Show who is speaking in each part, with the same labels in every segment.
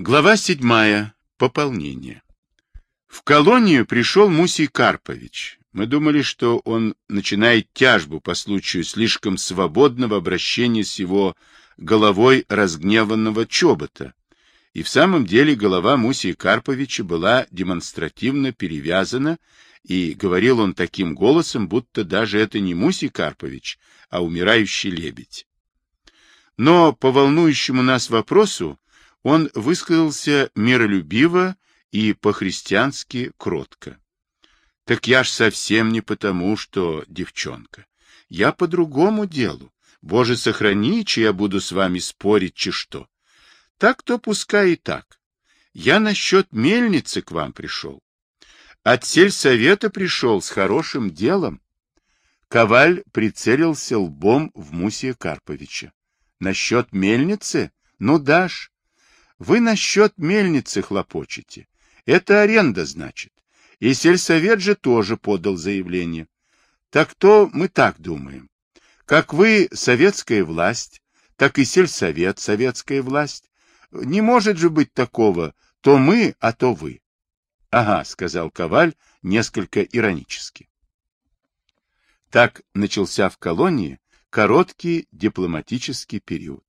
Speaker 1: Глава седьмая. Пополнение. В колонию пришел Мусий Карпович. Мы думали, что он начинает тяжбу по случаю слишком свободного обращения с его головой разгневанного чобота. И в самом деле голова Мусия Карповича была демонстративно перевязана, и говорил он таким голосом, будто даже это не Мусий Карпович, а умирающий лебедь. Но по волнующему нас вопросу он высказался миролюбиво и по-христиански кротко. Так я ж совсем не потому, что девчонка. Я по другому делу. Боже, сохрани, че я буду с вами спорить, че что. Так-то пускай и так. Я насчет мельницы к вам пришел. От сельсовета пришел с хорошим делом. Коваль прицелился лбом в Мусия Карповича. Насчет мельницы? Ну, дашь. Вы насчет мельницы хлопочете. Это аренда, значит. И сельсовет же тоже подал заявление. Так то мы так думаем. Как вы советская власть, так и сельсовет советская власть. Не может же быть такого, то мы, а то вы. Ага, сказал Коваль несколько иронически. Так начался в колонии короткий дипломатический период.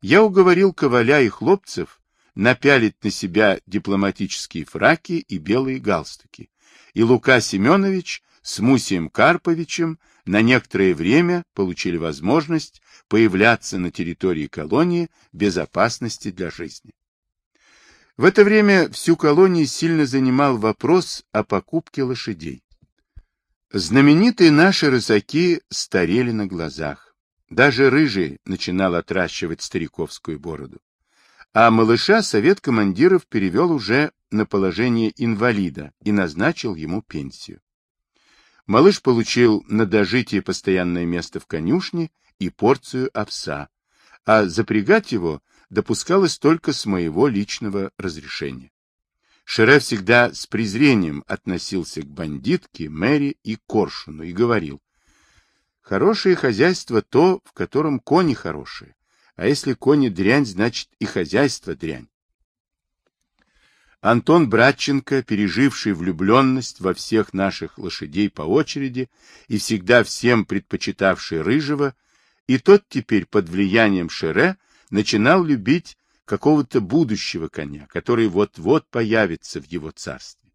Speaker 1: Я уговорил Коваля и хлопцев напялить на себя дипломатические фраки и белые галстуки, и Лука Семенович с Мусием Карповичем на некоторое время получили возможность появляться на территории колонии безопасности для жизни. В это время всю колонию сильно занимал вопрос о покупке лошадей. Знаменитые наши рысаки старели на глазах. Даже рыжий начинал отращивать стариковскую бороду. А малыша совет командиров перевел уже на положение инвалида и назначил ему пенсию. Малыш получил на дожитие постоянное место в конюшне и порцию овса, а запрягать его допускалось только с моего личного разрешения. Шере всегда с презрением относился к бандитке, Мэри и Коршуну и говорил, «Хорошее хозяйство то, в котором кони хорошие, а если кони дрянь, значит и хозяйство дрянь». Антон Братченко, переживший влюбленность во всех наших лошадей по очереди и всегда всем предпочитавший Рыжего, и тот теперь под влиянием Шере начинал любить какого-то будущего коня, который вот-вот появится в его царстве.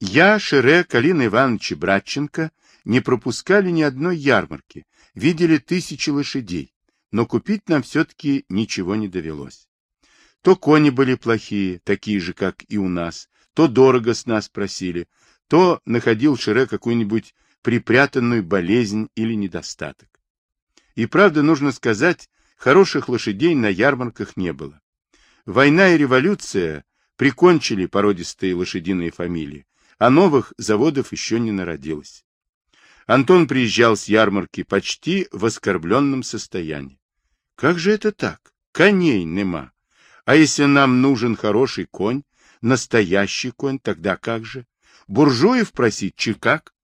Speaker 1: Я, Шере, Калина Иванович Братченко не пропускали ни одной ярмарки, видели тысячи лошадей, но купить нам все-таки ничего не довелось. То кони были плохие, такие же, как и у нас, то дорого с нас просили, то находил Шере какую-нибудь припрятанную болезнь или недостаток. И правда, нужно сказать, Хороших лошадей на ярмарках не было. Война и революция прикончили породистые лошадиные фамилии, а новых заводов еще не народилось. Антон приезжал с ярмарки почти в оскорбленном состоянии. Как же это так? Коней нема. А если нам нужен хороший конь, настоящий конь, тогда как же? Буржуев просить, чи как?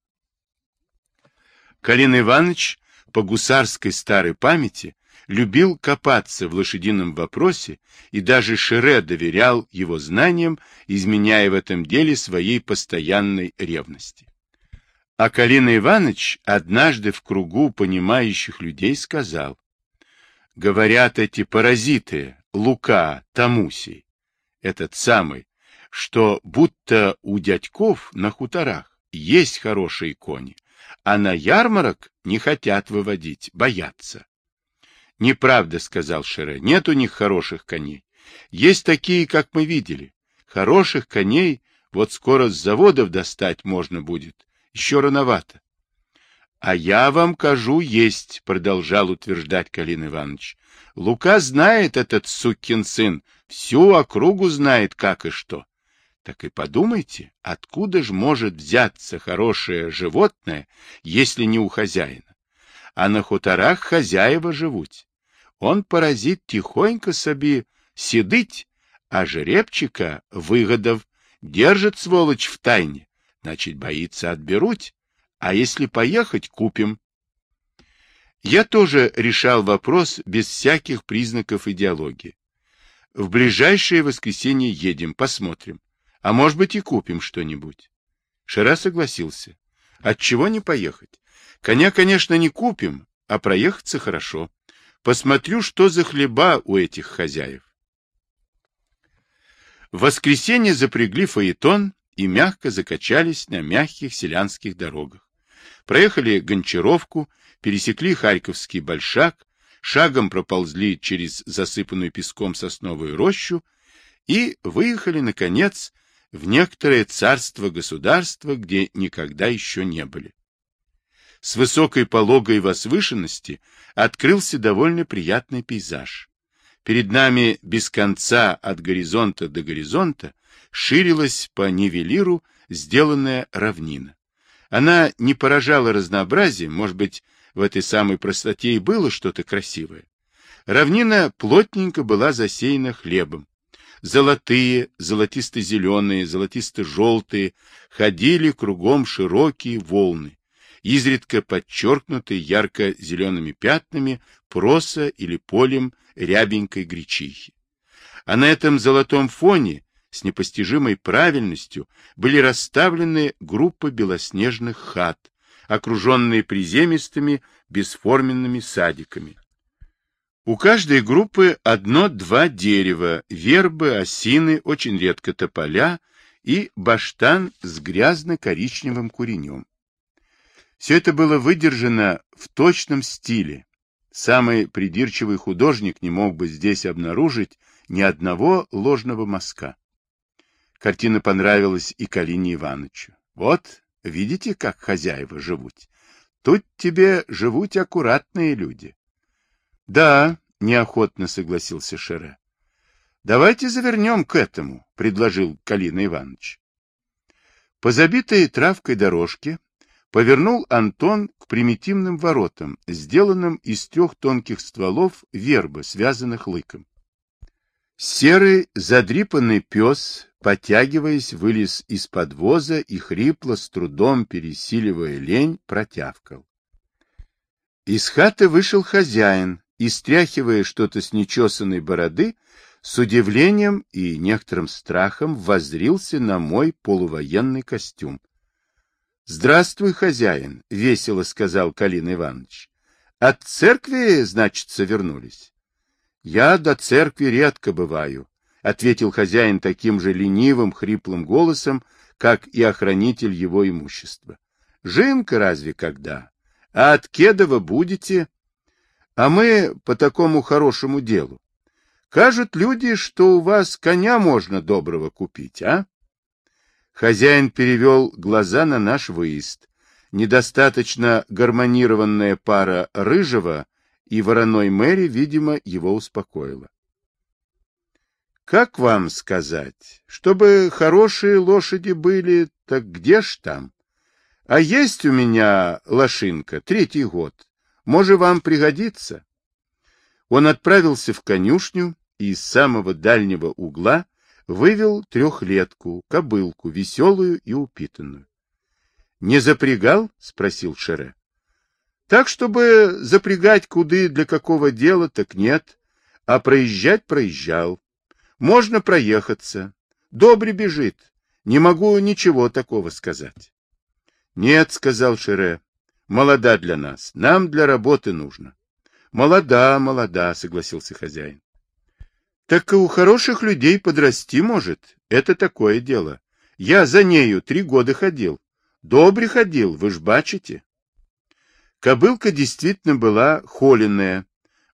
Speaker 1: Калин Иванович по гусарской старой памяти любил копаться в лошадином вопросе и даже Шере доверял его знаниям, изменяя в этом деле своей постоянной ревности. А Калина Иванович однажды в кругу понимающих людей сказал, говорят эти паразиты, Лука, Тамусий, этот самый, что будто у дядьков на хуторах есть хорошие кони, а на ярмарок не хотят выводить, боятся. Неправда, сказал Шере, нет у них хороших коней. Есть такие, как мы видели. Хороших коней вот скоро с заводов достать можно будет. Еще рановато. А я вам кажу, есть, продолжал утверждать Калин Иванович. Лука знает этот сукин сын, всю округу знает, как и что. Так и подумайте, откуда же может взяться хорошее животное, если не у хозяина? а на хуторах хозяева живуть. Он паразит тихонько собі сидить, а жеребчика, выгодов, держит сволочь в тайне, значит, боится отберуть, а если поехать, купим. Я тоже решал вопрос без всяких признаков идеологии. в ближайшее воскресенье едем, посмотрим. А может быть и купим что-нибудь. Шера согласился. Отчего не поехать? Коня, конечно, не купим, а проехаться хорошо. Посмотрю, что за хлеба у этих хозяев. В воскресенье запрягли фаэтон и мягко закачались на мягких селянских дорогах. Проехали Гончаровку, пересекли Харьковский Большак, шагом проползли через засыпанную песком сосновую рощу и выехали, наконец, в некоторое царство-государство, где никогда еще не были. С высокой пологой возвышенности открылся довольно приятный пейзаж. Перед нами без конца от горизонта до горизонта ширилась по нивелиру сделанная равнина. Она не поражала разнообразием, может быть, в этой самой простоте и было что-то красивое. Равнина плотненько была засеяна хлебом. Золотые, золотисто-зеленые, золотисто-желтые ходили кругом широкие волны изредка подчеркнутой ярко-зелеными пятнами проса или полем рябенькой гречихи. А на этом золотом фоне с непостижимой правильностью были расставлены группы белоснежных хат, окруженные приземистыми бесформенными садиками. У каждой группы одно-два дерева, вербы, осины, очень редко тополя и баштан с грязно-коричневым куренем. Все это было выдержано в точном стиле. Самый придирчивый художник не мог бы здесь обнаружить ни одного ложного мазка. Картина понравилась и Калине Ивановичу. Вот, видите, как хозяева живут. Тут тебе живут аккуратные люди. Да, неохотно согласился Шере. Давайте завернем к этому, предложил Калина Иванович. По забитой травкой дорожке Повернул Антон к примитивным воротам, сделанным из трех тонких стволов вербы, связанных лыком. Серый, задрипанный пес, потягиваясь, вылез из подвоза и хрипло, с трудом пересиливая лень, протявкал. Из хаты вышел хозяин и, стряхивая что-то с нечесанной бороды, с удивлением и некоторым страхом воззрился на мой полувоенный костюм. — Здравствуй, хозяин, — весело сказал Калин Иванович. — От церкви, значится, вернулись? — Я до церкви редко бываю, — ответил хозяин таким же ленивым, хриплым голосом, как и охранитель его имущества. — Жинка разве когда? А от Кедова будете? А мы по такому хорошему делу. Кажут люди, что у вас коня можно доброго купить, а? Хозяин перевел глаза на наш выезд. Недостаточно гармонированная пара рыжего и вороной Мэри, видимо, его успокоила. Как вам сказать? Чтобы хорошие лошади были, так где ж там? А есть у меня лошинка, третий год. Может, вам пригодится? Он отправился в конюшню и из самого дальнего угла вывел трехлетку, кобылку, веселую и упитанную. — Не запрягал? — спросил Шере. — Так, чтобы запрягать куды для какого дела, так нет, а проезжать проезжал. Можно проехаться. Добре бежит. Не могу ничего такого сказать. — Нет, — сказал Шере, — молода для нас, нам для работы нужно. — Молода, молода, — согласился хозяин. Так и у хороших людей подрасти может. Это такое дело. Я за нею три года ходил. Добре ходил, вы ж бачите. Кобылка действительно была холеная,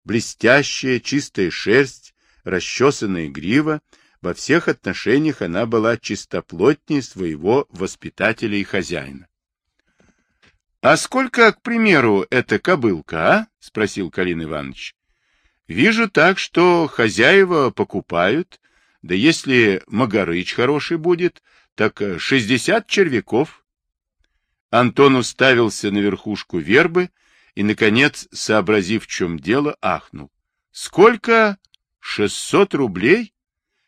Speaker 1: блестящая, чистая шерсть, расчесанная грива. Во всех отношениях она была чистоплотнее своего воспитателя и хозяина. — А сколько, к примеру, эта кобылка, а? — спросил Калин Иванович. Вижу так, что хозяева покупают, да если Магарыч хороший будет, так шестьдесят червяков. Антон уставился на верхушку вербы и, наконец, сообразив, в чем дело, ахнул. — Сколько? Шестьсот рублей?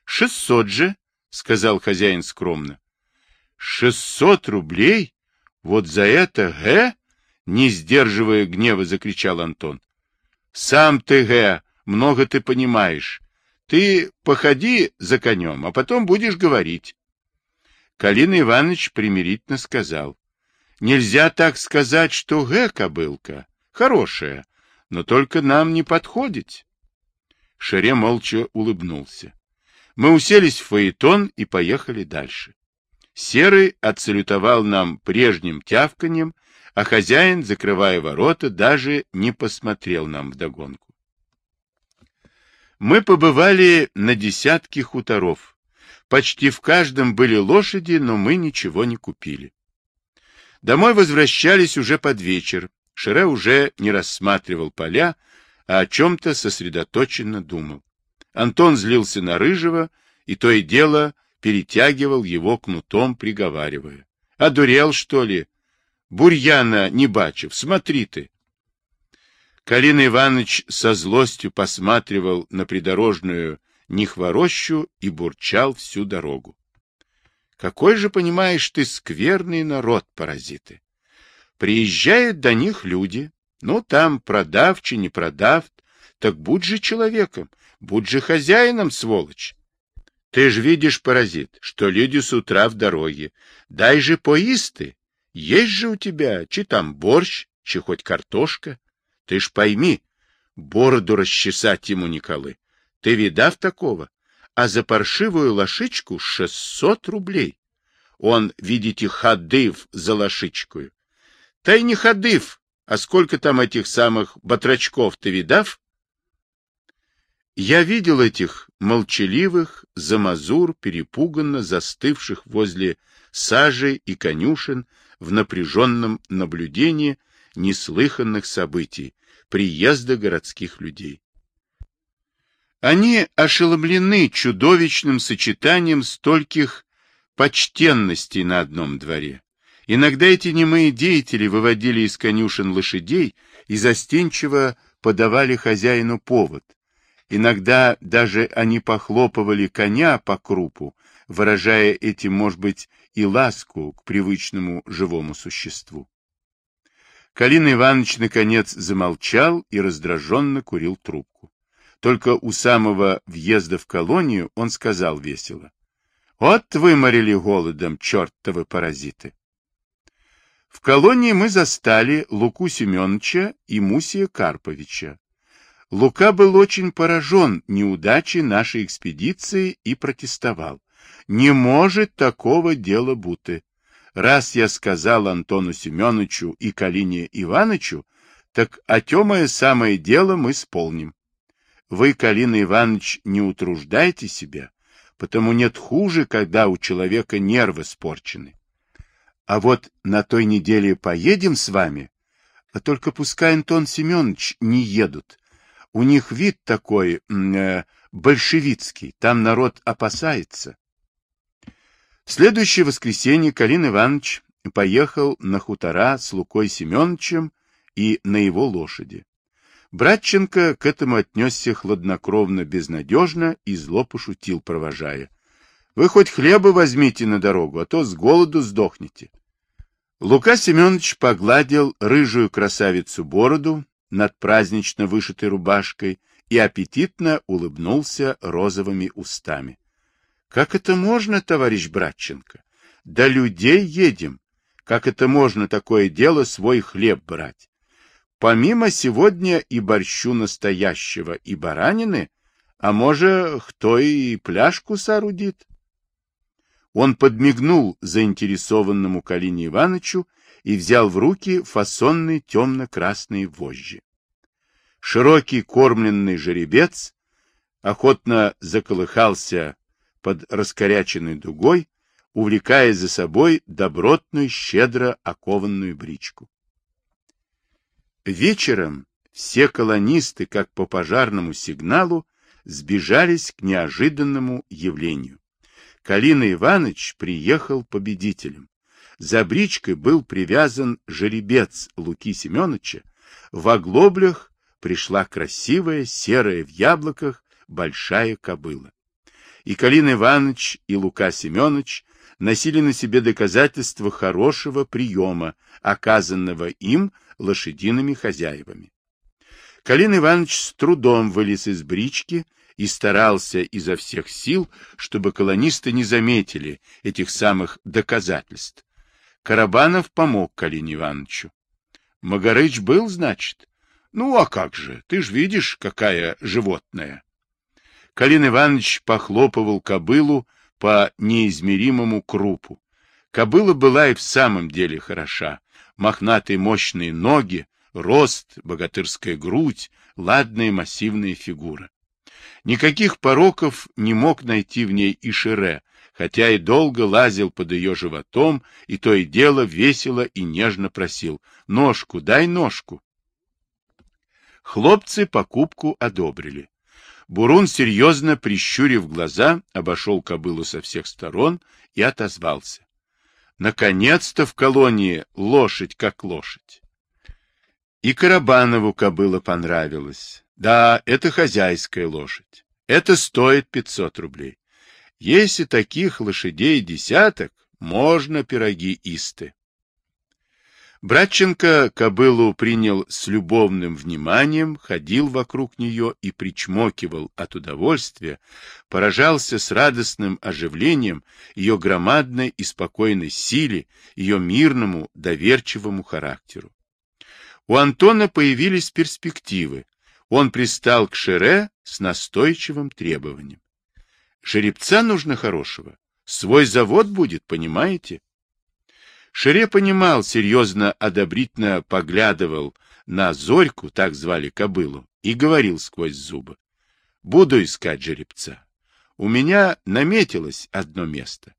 Speaker 1: — Шестьсот же, — сказал хозяин скромно. — Шестьсот рублей? Вот за это, гэ? — не сдерживая гнева, закричал Антон. — Сам ты, гэ, много ты понимаешь. Ты походи за конем, а потом будешь говорить. Калина Иванович примирительно сказал. Нельзя так сказать, что гэ кобылка. Хорошая, но только нам не подходит. Шере молча улыбнулся. Мы уселись в фаэтон и поехали дальше. Серый отсалютовал нам прежним тявканьем, а хозяин, закрывая ворота, даже не посмотрел нам вдогонку. Мы побывали на десятке хуторов. Почти в каждом были лошади, но мы ничего не купили. Домой возвращались уже под вечер. Шире уже не рассматривал поля, а о чем-то сосредоточенно думал. Антон злился на Рыжего и то и дело перетягивал его кнутом, приговаривая. — Одурел, что ли? Бурьяна не бачив, смотри ты. Калина Иванович со злостью посматривал на придорожную нехворощу и бурчал всю дорогу. Какой же, понимаешь ты, скверный народ, паразиты. Приезжают до них люди, ну, там продавчи, не продав, так будь же человеком, будь же хозяином, сволочь. Ты ж видишь, паразит, что люди с утра в дороге. Дай же поисты. Есть же у тебя, чи там борщ, чи хоть картошка. Ты ж пойми, бороду расчесать ему, Николы. Ты видав такого? А за паршивую лошичку шестьсот рублей. Он, видите, ходыв за лошичкою. Та и не ходыв, а сколько там этих самых батрачков ты видав? Я видел этих молчаливых, замазур, перепуганно застывших возле сажи и конюшен в напряженном наблюдении неслыханных событий, приезда городских людей. Они ошеломлены чудовищным сочетанием стольких почтенностей на одном дворе. Иногда эти немые деятели выводили из конюшен лошадей и застенчиво подавали хозяину повод, Иногда даже они похлопывали коня по крупу, выражая этим, может быть, и ласку к привычному живому существу. Калин Иванович, наконец, замолчал и раздраженно курил трубку. Только у самого въезда в колонию он сказал весело. — Вот выморили голодом, чертовы паразиты! В колонии мы застали Луку Семеновича и Мусия Карповича, Лука был очень поражен неудачей нашей экспедиции и протестовал. Не может такого дела бути. Раз я сказал Антону Семеновичу и Калине Ивановичу, так отемое самое дело мы исполним. Вы, Калина Иванович, не утруждайте себя, потому нет хуже, когда у человека нервы спорчены. А вот на той неделе поедем с вами, а только пускай Антон Семенович не едут, у них вид такой э, большевицкий, там народ опасается. В следующее воскресенье Калин Иванович поехал на хутора с Лукой Семеновичем и на его лошади. Братченко к этому отнесся хладнокровно, безнадежно и зло пошутил, провожая. — Вы хоть хлеба возьмите на дорогу, а то с голоду сдохнете. Лука Семенович погладил рыжую красавицу бороду, над празднично вышитой рубашкой и аппетитно улыбнулся розовыми устами. — Как это можно, товарищ Братченко? Да людей едем. Как это можно такое дело свой хлеб брать? Помимо сегодня и борщу настоящего, и баранины, а может, кто и пляжку соорудит? Он подмигнул заинтересованному Калине Ивановичу и взял в руки фасонные темно-красные вожжи. Широкий кормленный жеребец охотно заколыхался под раскоряченной дугой, увлекая за собой добротную, щедро окованную бричку. Вечером все колонисты, как по пожарному сигналу, сбежались к неожиданному явлению. Калина Иванович приехал победителем. За бричкой был привязан жеребец Луки Семеновича, в оглоблях пришла красивая, серая в яблоках, большая кобыла. И Калин Иванович, и Лука Семенович носили на себе доказательства хорошего приема, оказанного им лошадиными хозяевами. Калин Иванович с трудом вылез из брички и старался изо всех сил, чтобы колонисты не заметили этих самых доказательств. Карабанов помог Калине Ивановичу. Магарыч был, значит? Ну, а как же, ты ж видишь, какая животное. Калин Иванович похлопывал кобылу по неизмеримому крупу. Кобыла была и в самом деле хороша. Мохнатые мощные ноги, рост, богатырская грудь, ладная массивная фигура. Никаких пороков не мог найти в ней и Шире, хотя и долго лазил под ее животом, и то и дело весело и нежно просил «Ножку, дай ножку». Хлопцы покупку одобрили. Бурун, серьезно прищурив глаза, обошел кобылу со всех сторон и отозвался. Наконец-то в колонии лошадь как лошадь. И Карабанову кобыла понравилась. Да, это хозяйская лошадь. Это стоит 500 рублей. Если таких лошадей десяток, можно пироги исты. Братченко кобылу принял с любовным вниманием, ходил вокруг нее и причмокивал от удовольствия, поражался с радостным оживлением ее громадной и спокойной силе, ее мирному, доверчивому характеру. У Антона появились перспективы. Он пристал к Шере с настойчивым требованием. Жеребца нужно хорошего. Свой завод будет, понимаете? Шере понимал, серьезно одобрительно поглядывал на Зорьку, так звали кобылу, и говорил сквозь зубы. Буду искать жеребца. У меня наметилось одно место.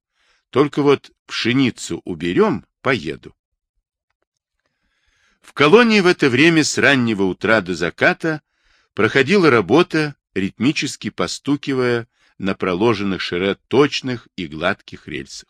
Speaker 1: Только вот пшеницу уберем, поеду. В колонии в это время с раннего утра до заката проходила работа, ритмически постукивая на проложенных шире точных и гладких рельсах.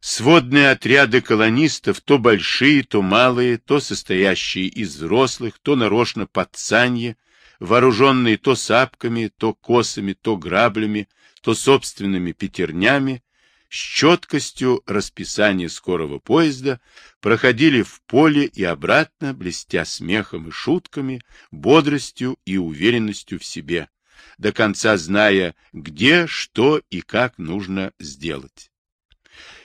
Speaker 1: Сводные отряды колонистов, то большие, то малые, то состоящие из взрослых, то нарочно пацанье, вооруженные то сапками, то косами, то граблями, то собственными пятернями, с четкостью расписания скорого поезда проходили в поле и обратно, блестя смехом и шутками, бодростью и уверенностью в себе, до конца зная, где, что и как нужно сделать.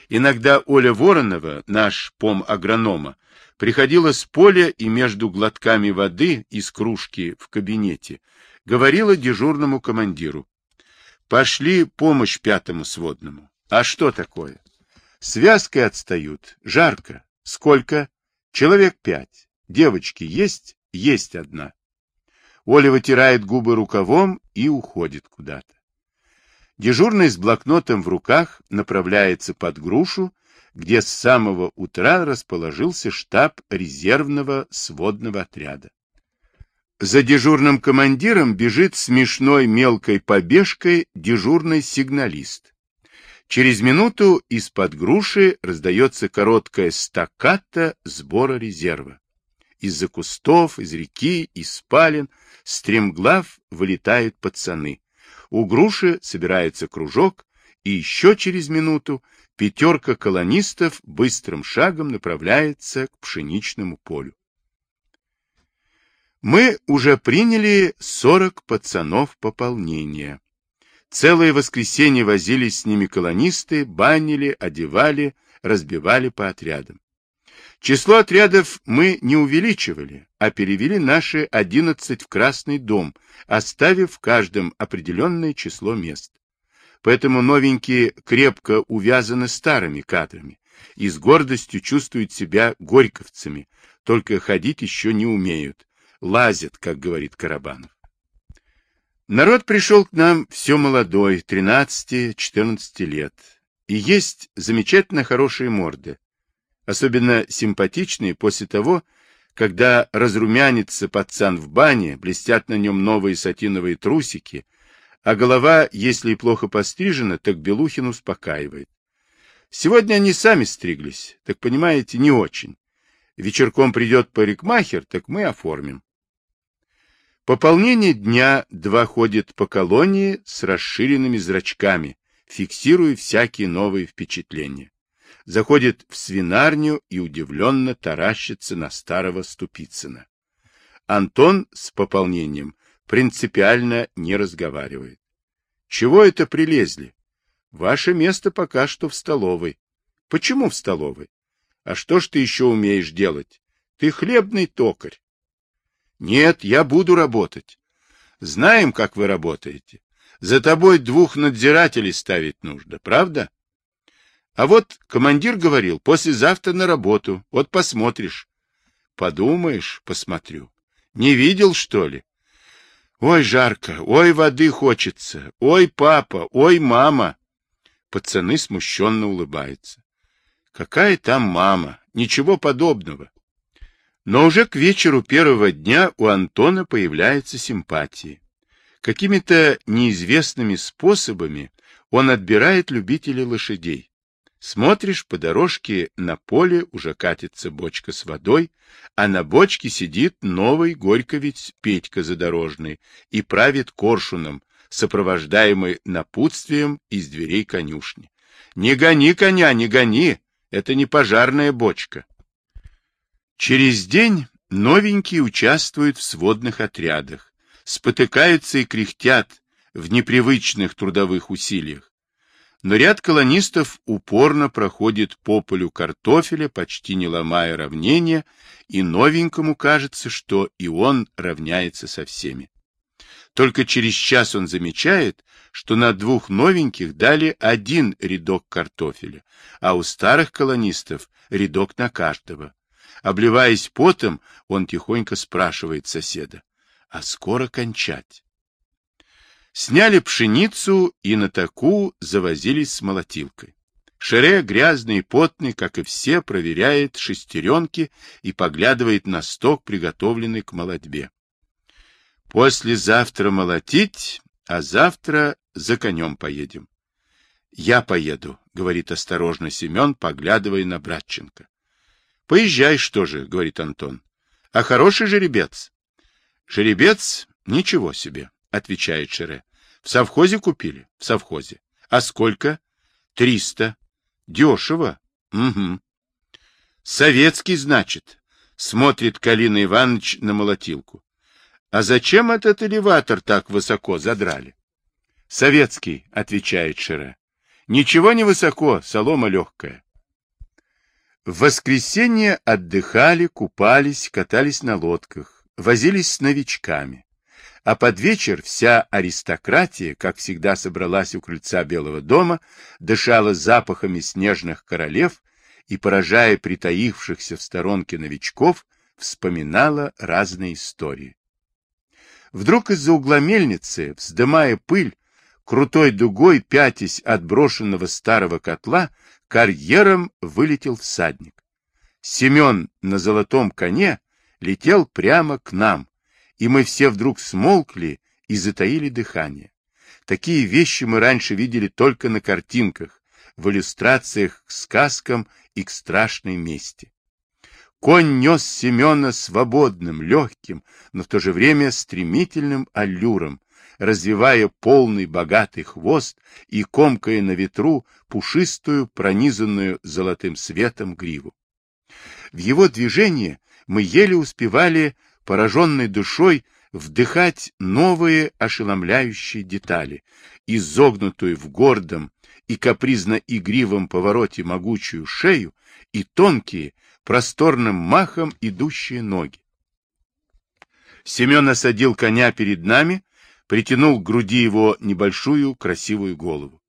Speaker 1: Иногда Оля Воронова, наш пом-агронома, приходила с поля и между глотками воды из кружки в кабинете говорила дежурному командиру. Пошли помощь пятому сводному. А что такое? Связкой отстают. Жарко. Сколько? Человек пять. Девочки есть? Есть одна. Оля вытирает губы рукавом и уходит куда-то. Дежурный с блокнотом в руках направляется под грушу, где с самого утра расположился штаб резервного сводного отряда. За дежурным командиром бежит смешной мелкой побежкой дежурный сигналист. Через минуту из-под груши раздается короткая стаката сбора резерва. Из-за кустов, из реки, из спален, стремглав вылетают пацаны. У груши собирается кружок, и еще через минуту пятерка колонистов быстрым шагом направляется к пшеничному полю. Мы уже приняли 40 пацанов пополнения. Целое воскресенье возились с ними колонисты, банили, одевали, разбивали по отрядам. Число отрядов мы не увеличивали, а перевели наши 11 в Красный дом, оставив в каждом определенное число мест. Поэтому новенькие крепко увязаны старыми кадрами и с гордостью чувствуют себя горьковцами, только ходить еще не умеют, лазят, как говорит Карабанов. Народ пришел к нам все молодой, 13-14 лет, и есть замечательно хорошие морды, особенно симпатичные после того, когда разрумянится пацан в бане, блестят на нем новые сатиновые трусики, а голова, если и плохо пострижена, так Белухин успокаивает. Сегодня они сами стриглись, так понимаете, не очень. Вечерком придет парикмахер, так мы оформим. Пополнение дня два ходит по колонии с расширенными зрачками, фиксируя всякие новые впечатления заходит в свинарню и удивленно таращится на старого Ступицына. Антон с пополнением принципиально не разговаривает. Чего это прилезли? Ваше место пока что в столовой. Почему в столовой? А что ж ты еще умеешь делать? Ты хлебный токарь. Нет, я буду работать. Знаем, как вы работаете. За тобой двух надзирателей ставить нужно, правда? А вот командир говорил, послезавтра на работу. Вот посмотришь. Подумаешь, посмотрю. Не видел, что ли? Ой, жарко, ой, воды хочется, ой, папа, ой, мама. Пацаны смущенно улыбаются. Какая там мама? Ничего подобного. Но уже к вечеру первого дня у Антона появляются симпатии. Какими-то неизвестными способами он отбирает любителей лошадей. Смотришь, по дорожке на поле уже катится бочка с водой, а на бочке сидит новый горьковец Петька Задорожный и правит коршуном, сопровождаемый напутствием из дверей конюшни. «Не гони коня, не гони! Это не пожарная бочка!» Через день новенькие участвуют в сводных отрядах, спотыкаются и кряхтят в непривычных трудовых усилиях но ряд колонистов упорно проходит по полю картофеля, почти не ломая равнения, и новенькому кажется, что и он равняется со всеми. Только через час он замечает, что на двух новеньких дали один рядок картофеля, а у старых колонистов рядок на каждого. Обливаясь потом, он тихонько спрашивает соседа, а скоро кончать? Сняли пшеницу и на таку завозились с молотилкой. Шере, грязный и потный, как и все, проверяет шестеренки и поглядывает на сток, приготовленный к молотьбе. Послезавтра молотить, а завтра за конем поедем. — Я поеду, — говорит осторожно Семен, поглядывая на Братченко. — Поезжай, что же, — говорит Антон. — А хороший жеребец? — Жеребец? Ничего себе. — отвечает Шере. — В совхозе купили? — В совхозе. — А сколько? — Триста. — Дешево. — Угу. — Советский, значит, — смотрит Калина Иванович на молотилку. — А зачем этот элеватор так высоко задрали? — Советский, — отвечает Шере. — Ничего не высоко, солома легкая. В воскресенье отдыхали, купались, катались на лодках, возились с новичками а под вечер вся аристократия, как всегда, собралась у крыльца Белого дома, дышала запахами снежных королев и, поражая притаившихся в сторонке новичков, вспоминала разные истории. Вдруг из-за угла мельницы, вздымая пыль, крутой дугой, пятясь от брошенного старого котла, карьером вылетел всадник. Семен на золотом коне летел прямо к нам, и мы все вдруг смолкли и затаили дыхание. Такие вещи мы раньше видели только на картинках, в иллюстрациях к сказкам и к страшной мести. Конь нес Семена свободным, легким, но в то же время стремительным аллюром, развивая полный богатый хвост и комкая на ветру пушистую, пронизанную золотым светом гриву. В его движении мы еле успевали пораженной душой, вдыхать новые ошеломляющие детали, изогнутую в гордом и капризно-игривом повороте могучую шею и тонкие, просторным махом идущие ноги. Семен осадил коня перед нами, притянул к груди его небольшую красивую голову.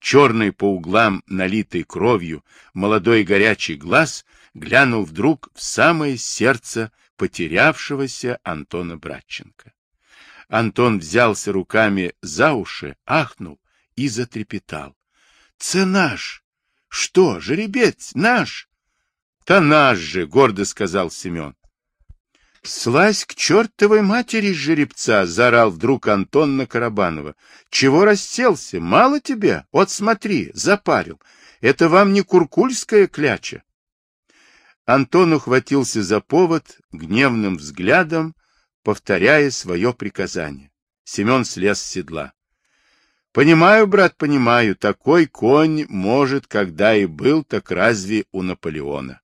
Speaker 1: Черный по углам, налитый кровью, молодой горячий глаз глянул вдруг в самое сердце потерявшегося Антона Братченко. Антон взялся руками за уши, ахнул и затрепетал. — Це наш! Что, жеребец, наш? — Та наш же, — гордо сказал Семен. — Слазь к чертовой матери жеребца! — заорал вдруг Антон на Карабанова. — Чего расселся? Мало тебе? Вот смотри, запарил. Это вам не куркульская кляча. Антон ухватился за повод, гневным взглядом, повторяя свое приказание. Семен слез с седла. — Понимаю, брат, понимаю, такой конь, может, когда и был, так разве у Наполеона?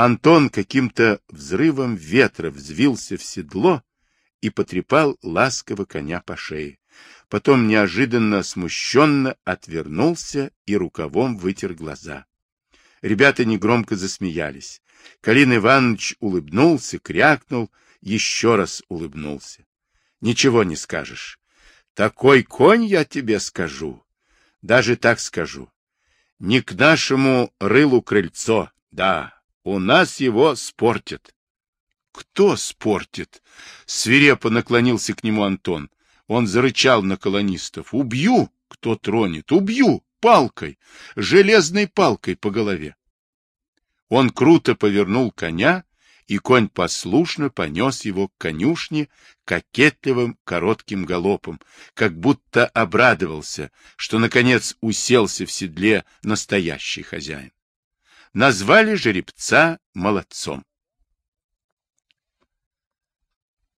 Speaker 1: Антон каким-то взрывом ветра взвился в седло и потрепал ласково коня по шее. Потом неожиданно смущенно отвернулся и рукавом вытер глаза. Ребята негромко засмеялись. Калин Иванович улыбнулся, крякнул, еще раз улыбнулся. Ничего не скажешь. Такой конь я тебе скажу. Даже так скажу. Не к нашему рылу крыльцо, да, у нас его спортят. Кто спортит? Свирепо наклонился к нему Антон. Он зарычал на колонистов. Убью, кто тронет, убью, палкой, железной палкой по голове. Он круто повернул коня, и конь послушно понес его к конюшне кокетливым коротким галопом, как будто обрадовался, что, наконец, уселся в седле настоящий хозяин. Назвали жеребца молодцом.